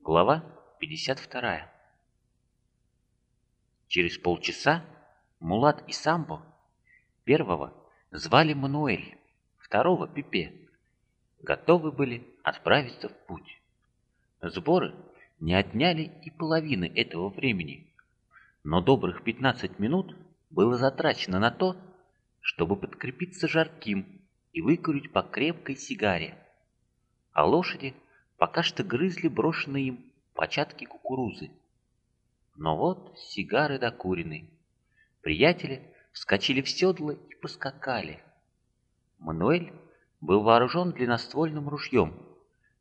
Глава 52. Через полчаса Мулат и Самбо первого звали Мануэль, второго Пипе, готовы были отправиться в путь. Сборы не отняли и половины этого времени, но добрых 15 минут было затрачено на то, чтобы подкрепиться жарким и выкурить по крепкой сигаре. А лошади пока что грызли брошенные им початки кукурузы. Но вот сигары докурены. Приятели вскочили в седло и поскакали. Мануэль был вооружен длинноствольным ружьем,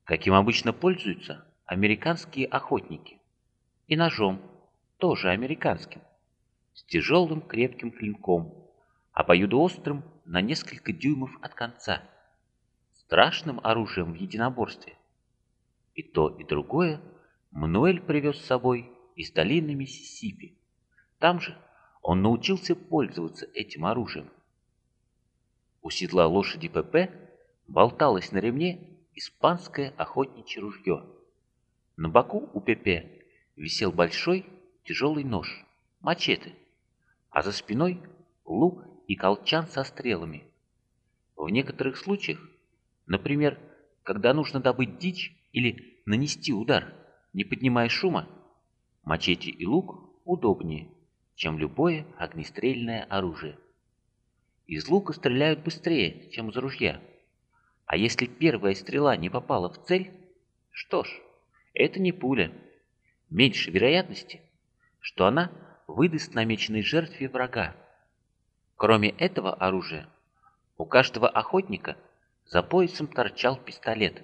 каким обычно пользуются американские охотники, и ножом, тоже американским, с тяжелым крепким клинком, обоюдоострым на несколько дюймов от конца, страшным оружием в единоборстве. И то, и другое Мануэль привез с собой из долины Миссисипи. Там же он научился пользоваться этим оружием. У седла лошади ПП болталось на ремне испанское охотничье ружье. На боку у ПП висел большой тяжелый нож, мачете, а за спиной лук и колчан со стрелами. В некоторых случаях, например, когда нужно добыть дичь или нанести удар, не поднимая шума, мачете и лук удобнее, чем любое огнестрельное оружие. Из лука стреляют быстрее, чем из ружья. А если первая стрела не попала в цель, что ж, это не пуля. Меньше вероятности, что она выдаст намеченной жертве врага. Кроме этого оружия, у каждого охотника за поясом торчал пистолет,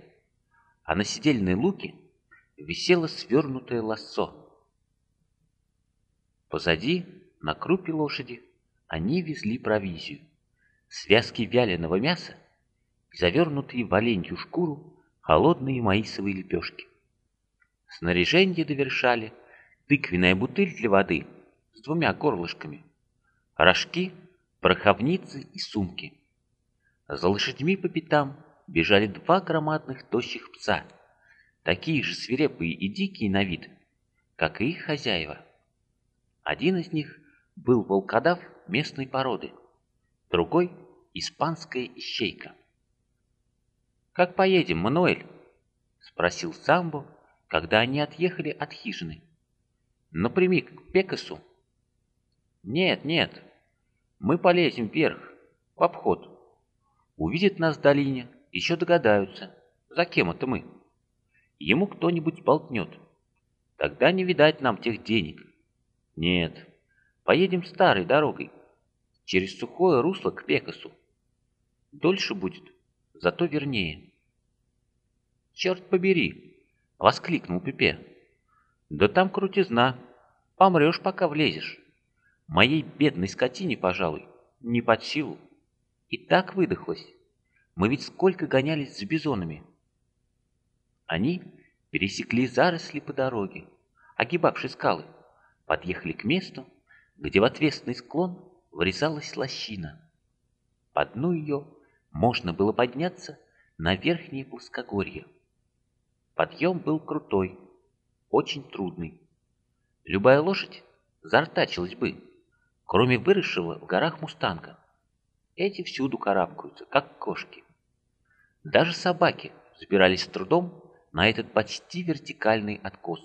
а на сидельной луке висело свернутое лассо. Позади, на крупе лошади, они везли провизию. Связки вяленого мяса и завернутые в оленью шкуру холодные маисовые лепешки. Снаряжение довершали тыквенная бутыль для воды с двумя горлышками, рожки, пороховницы и сумки. За лошадьми по пятам бежали два громадных тощих пса, такие же свирепые и дикие на вид, как и их хозяева. Один из них был волкодав местной породы, другой — испанская ищейка. «Как поедем, Мануэль?» — спросил Самбо, когда они отъехали от хижины. «Напрямик к Пекасу?» «Нет, нет, мы полезем вверх, в обход. Увидят нас в долине, еще догадаются, за кем это мы. Ему кто-нибудь болтнет. Тогда не видать нам тех денег, нет, поедем старой дорогой, через сухое русло к Пекасу. Дольше будет, зато вернее. «Черт побери!» — воскликнул Пепе. «Да там крутизна. Помрешь, пока влезешь. Моей бедной скотине, пожалуй, не под силу. И так выдохлась. Мы ведь сколько гонялись с бизонами». Они пересекли заросли по дороге, огибавшей скалы подъехали к месту, где в отвесный склон врезалась лощина. По дну ее можно было подняться на верхнее плоскогорье. Подъем был крутой, очень трудный. Любая лошадь зартачилась бы, кроме выросшего в горах мустанга. Эти всюду карабкаются, как кошки. Даже собаки забирались с трудом на этот почти вертикальный откос.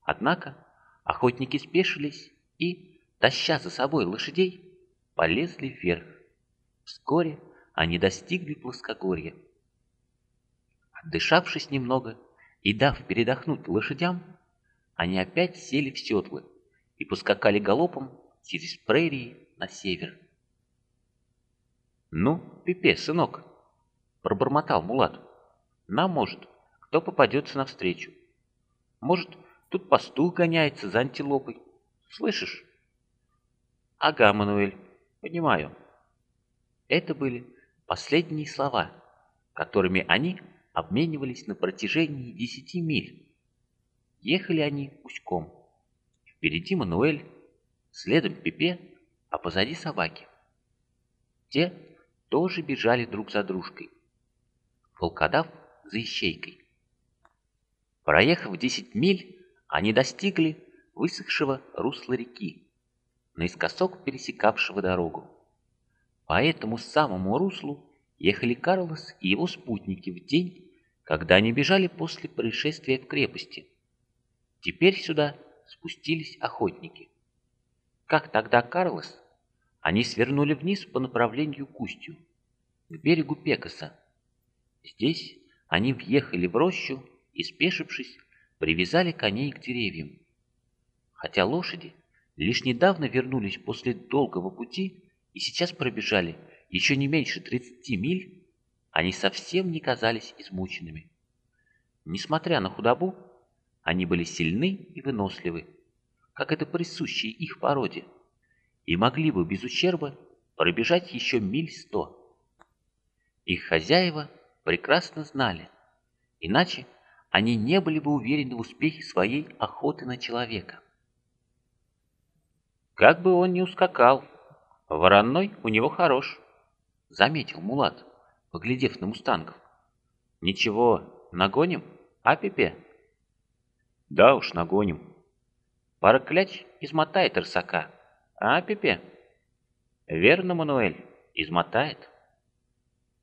Однако Охотники спешились и, таща за собой лошадей, полезли вверх. Вскоре они достигли плоскогорья. Отдышавшись немного и дав передохнуть лошадям, они опять сели в седлы и поскакали галопом через прерии на север. «Ну, Пипе, сынок!» — пробормотал Мулат. «Нам, может, кто попадется навстречу. Может, Тут пастух гоняется за антилопой. Слышишь? Ага, Мануэль, понимаю. Это были последние слова, которыми они обменивались на протяжении десяти миль. Ехали они гуськом. Впереди Мануэль, следом Пепе, а позади собаки. Те тоже бежали друг за дружкой. Волкодав за ищейкой. Проехав 10 миль, они достигли высохшего русла реки, наискосок пересекавшего дорогу. По этому самому руслу ехали Карлос и его спутники в день, когда они бежали после происшествия в крепости. Теперь сюда спустились охотники. Как тогда Карлос, они свернули вниз по направлению к устью, к берегу Пекаса. Здесь они въехали в рощу и, спешившись, привязали коней к деревьям. Хотя лошади лишь недавно вернулись после долгого пути и сейчас пробежали еще не меньше 30 миль, они совсем не казались измученными. Несмотря на худобу, они были сильны и выносливы, как это присуще их породе, и могли бы без ущерба пробежать еще миль сто. Их хозяева прекрасно знали, иначе они не были бы уверены в успехе своей охоты на человека. Как бы он ни ускакал, вороной у него хорош, заметил Мулат, поглядев на мустангов. Ничего, нагоним, а Пепе? Да уж, нагоним. Пара кляч измотает рысака, а Пепе? Верно, Мануэль, измотает.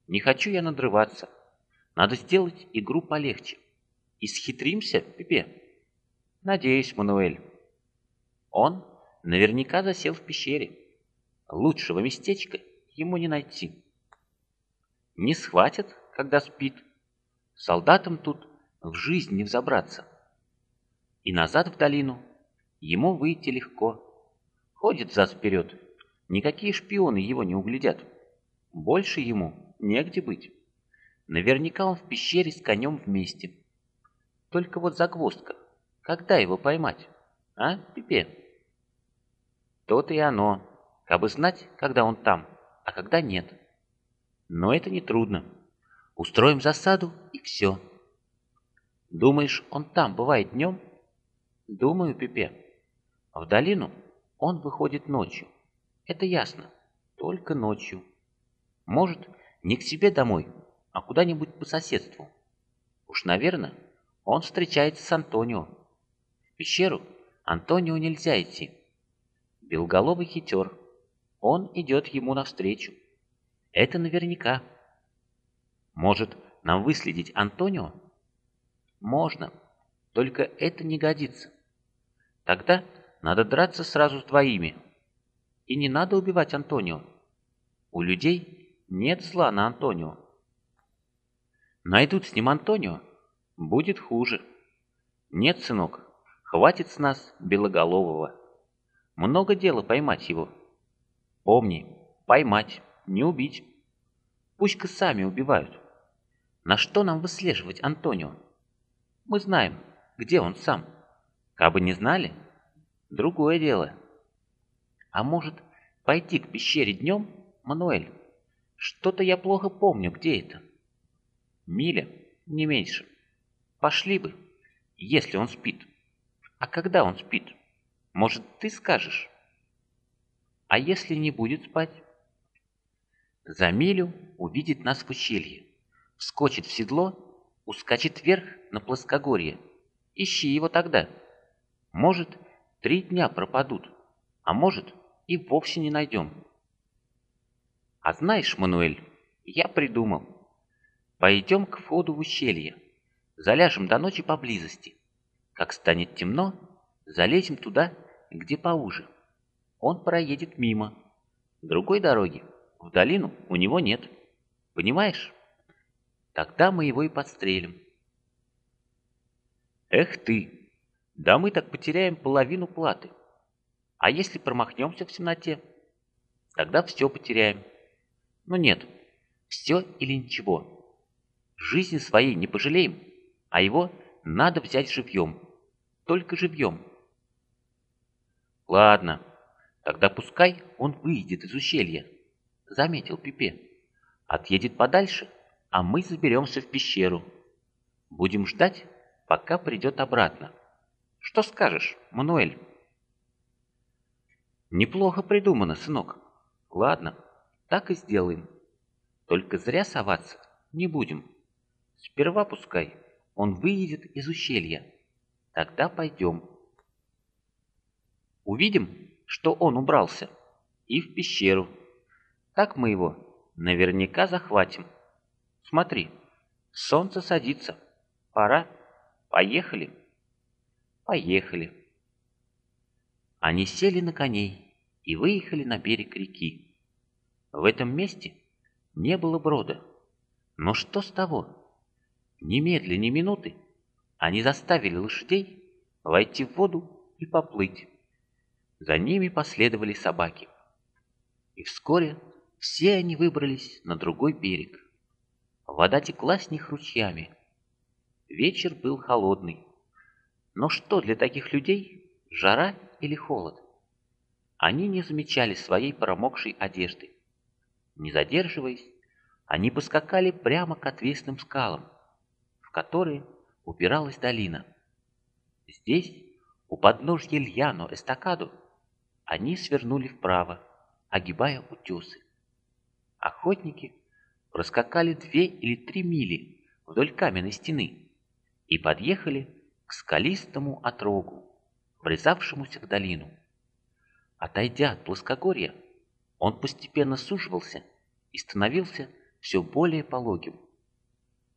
Не хочу я надрываться. Надо сделать игру полегче. Исхитримся, Пепе? Надеюсь, Мануэль. Он наверняка засел в пещере. Лучшего местечка ему не найти. Не схватят, когда спит. Солдатам тут в жизнь не взобраться. И назад в долину ему выйти легко. Ходит зад вперед, никакие шпионы его не углядят. Больше ему негде быть. Наверняка он в пещере с конем вместе. Только вот загвоздка. Когда его поймать? А, Пипе? То-то и оно. Кабы знать, когда он там, а когда нет. Но это не трудно. Устроим засаду и все. Думаешь, он там бывает днем? Думаю, Пипе. В долину он выходит ночью. Это ясно. Только ночью. Может, не к себе домой, а куда-нибудь по соседству. Уж, наверное, он встречается с Антонио. В пещеру Антонио нельзя идти. Белголовый хитер. Он идет ему навстречу. Это наверняка. Может, нам выследить Антонио? Можно. Только это не годится. Тогда надо драться сразу с двоими. И не надо убивать Антонио. У людей нет зла на Антонио. Найдут с ним Антонио, будет хуже. Нет, сынок, хватит с нас белоголового. Много дела поймать его. Помни, поймать, не убить. Пусть-ка сами убивают. На что нам выслеживать Антонио? Мы знаем, где он сам. Кабы не знали, другое дело. А может, пойти к пещере днем, Мануэль? Что-то я плохо помню, где это. Миля, не меньше. Пошли бы, если он спит. А когда он спит? Может, ты скажешь? А если не будет спать? За милю увидит нас в ущелье, вскочит в седло, ускачет вверх на плоскогорье. Ищи его тогда. Может, три дня пропадут, а может, и вовсе не найдем. А знаешь, Мануэль, я придумал. Пойдем к входу в ущелье. Заляжем до ночи поблизости. Как станет темно, залезем туда, где поуже. Он проедет мимо. Другой дороги в долину у него нет. Понимаешь? Тогда мы его и подстрелим. Эх ты! Да мы так потеряем половину платы. А если промахнемся в темноте? Тогда все потеряем. Но нет, все или ничего. Жизни своей не пожалеем, а его надо взять живьем. Только живьем. Ладно, тогда пускай он выйдет из ущелья, заметил Пипе. Отъедет подальше, а мы заберемся в пещеру. Будем ждать, пока придет обратно. Что скажешь, Мануэль? Неплохо придумано, сынок. Ладно, так и сделаем. Только зря соваться не будем. Сперва пускай он выйдет из ущелья. Тогда пойдем. Увидим, что он убрался, и в пещеру. Так мы его наверняка захватим. Смотри, солнце садится. Пора. Поехали. Поехали. Они сели на коней и выехали на берег реки. В этом месте не было брода. Но что с того? Немедленно ни минуты они заставили лошадей войти в воду и поплыть. За ними последовали собаки. И вскоре все они выбрались на другой берег. Вода текла с них ручьями. Вечер был холодный. Но что для таких людей жара или холод? Они не замечали своей промокшей одежды. Не задерживаясь, они поскакали прямо к отвесным скалам, в которые упиралась долина. Здесь, у подножья Льяно Эстакаду, они свернули вправо, огибая утесы. Охотники проскакали две или три мили вдоль каменной стены и подъехали к скалистому отрогу, врезавшемуся в долину. Отойдя от плоскогорья, он постепенно суживался и становился все более пологим.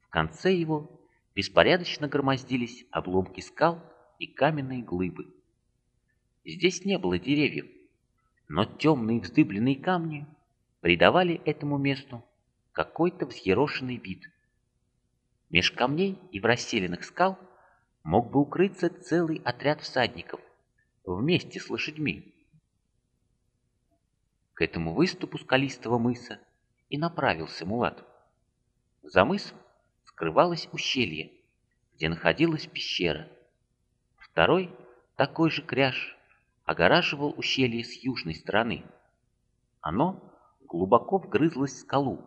В конце его беспорядочно громоздились обломки скал и каменные глыбы. Здесь не было деревьев, но темные вздыбленные камни придавали этому месту какой-то взъерошенный вид. Меж камней и в расселенных скал мог бы укрыться целый отряд всадников вместе с лошадьми. К этому выступу скалистого мыса и направился Мулат. За мысом скрывалось ущелье, где находилась пещера. Второй, такой же кряж, огораживал ущелье с южной стороны. Оно глубоко вгрызлось в скалу,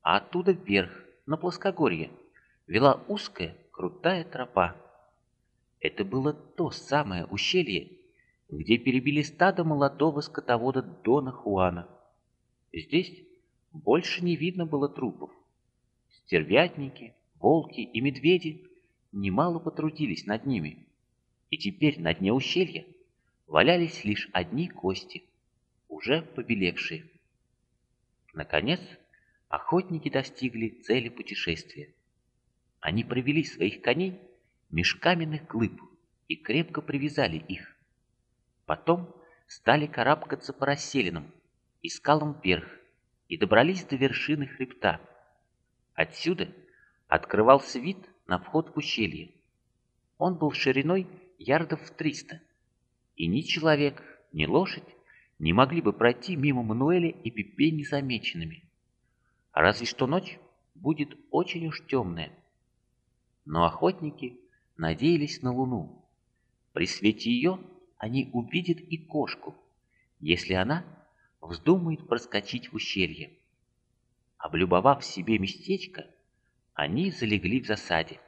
а оттуда вверх, на плоскогорье, вела узкая, крутая тропа. Это было то самое ущелье, где перебили стадо молодого скотовода Дона Хуана. Здесь больше не видно было трупов. Стервятники, волки и медведи немало потрудились над ними, и теперь на дне ущелья валялись лишь одни кости, уже побелевшие. Наконец, охотники достигли цели путешествия. Они провели своих коней меж каменных и крепко привязали их. Потом стали карабкаться по расселенным и скалам вверх и добрались до вершины хребта. Отсюда открывался вид на вход в ущелье. Он был шириной ярдов в триста и ни человек, ни лошадь не могли бы пройти мимо Мануэля и Пипе незамеченными. Разве что ночь будет очень уж темная. Но охотники надеялись на луну. При свете ее они увидят и кошку, если она вздумает проскочить в ущелье. Облюбовав себе местечко, они залегли в засаде.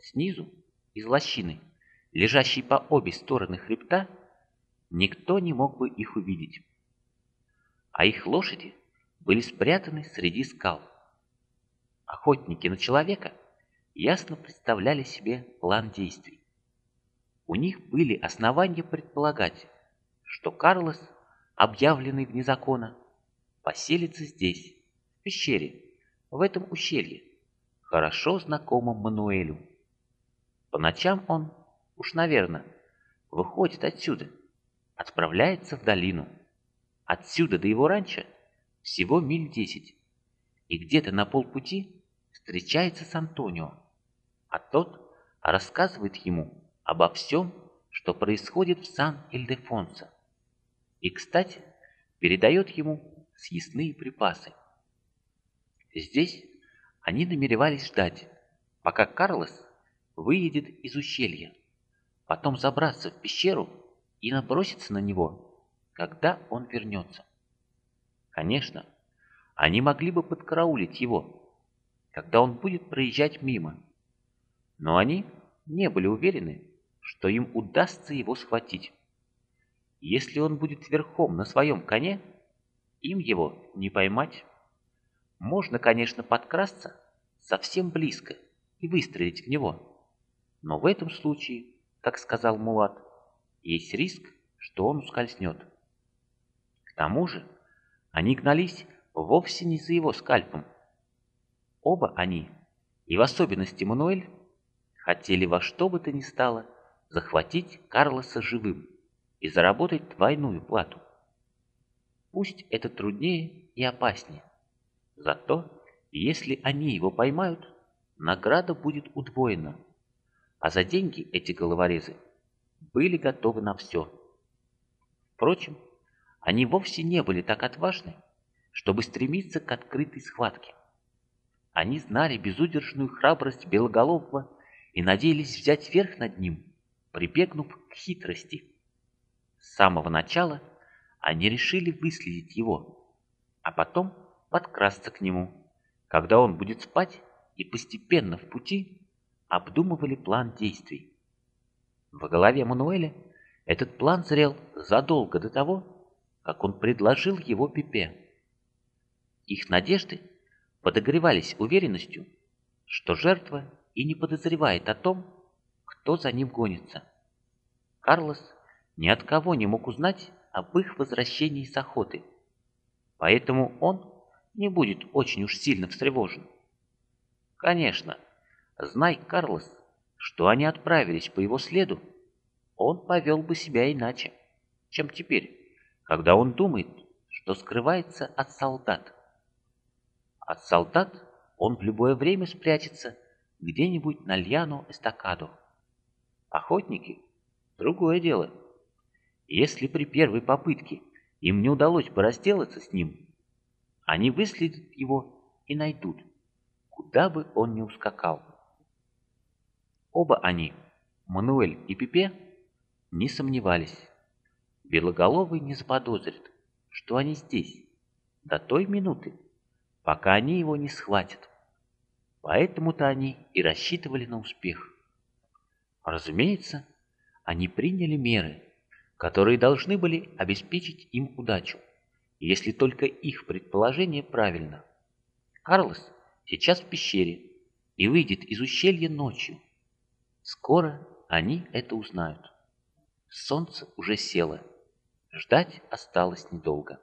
Снизу, из лощины, лежащей по обе стороны хребта, никто не мог бы их увидеть. А их лошади были спрятаны среди скал. Охотники на человека ясно представляли себе план действий. У них были основания предполагать, что Карлос, объявленный вне закона, поселится здесь, в пещере, в этом ущелье, хорошо знакомом Мануэлю. По ночам он Уж, наверное, выходит отсюда, отправляется в долину. Отсюда до его ранчо всего миль десять. И где-то на полпути встречается с Антонио, а тот рассказывает ему обо всем, что происходит в Сан-Ильдефонсо. И, кстати, передает ему съестные припасы. Здесь они намеревались ждать, пока Карлос выедет из ущелья потом забраться в пещеру и наброситься на него, когда он вернется. Конечно, они могли бы подкараулить его, когда он будет проезжать мимо, но они не были уверены, что им удастся его схватить. Если он будет верхом на своем коне, им его не поймать. Можно, конечно, подкрасться совсем близко и выстрелить в него. Но в этом случае, как сказал Мулат, есть риск, что он ускользнет. К тому же они гнались вовсе не за его скальпом. Оба они, и в особенности Мануэль, хотели во что бы то ни стало захватить Карлоса живым и заработать двойную плату. Пусть это труднее и опаснее. Зато, если они его поймают, награда будет удвоена. А за деньги эти головорезы были готовы на все. Впрочем, они вовсе не были так отважны, чтобы стремиться к открытой схватке. Они знали безудержную храбрость Белоголового и надеялись взять верх над ним, прибегнув к хитрости. С самого начала они решили выследить его, а потом подкрасться к нему, когда он будет спать, и постепенно в пути обдумывали план действий. В голове Мануэля этот план зрел задолго до того, как он предложил его Пипе. Их надежды подогревались уверенностью, что жертва и не подозревает о том, кто за ним гонится. Карлос ни от кого не мог узнать об их возвращении с охоты, поэтому он не будет очень уж сильно встревожен. Конечно, знай Карлос, что они отправились по его следу, он повел бы себя иначе, чем теперь, когда он думает, что скрывается от солдат. От солдат он в любое время спрячется где-нибудь на Льяно-Эстакаду. Охотники – другое дело. Если при первой попытке им не удалось бы разделаться с ним, они выследят его и найдут, куда бы он ни ускакал. Оба они, Мануэль и Пипе, не сомневались. Белоголовый не заподозрит, что они здесь, до той минуты, пока они его не схватят. Поэтому-то они и рассчитывали на успех. Разумеется, они приняли меры, которые должны были обеспечить им удачу, если только их предположение правильно. Карлос сейчас в пещере и выйдет из ущелья ночью. Скоро они это узнают. Солнце уже село. Ждать осталось недолго.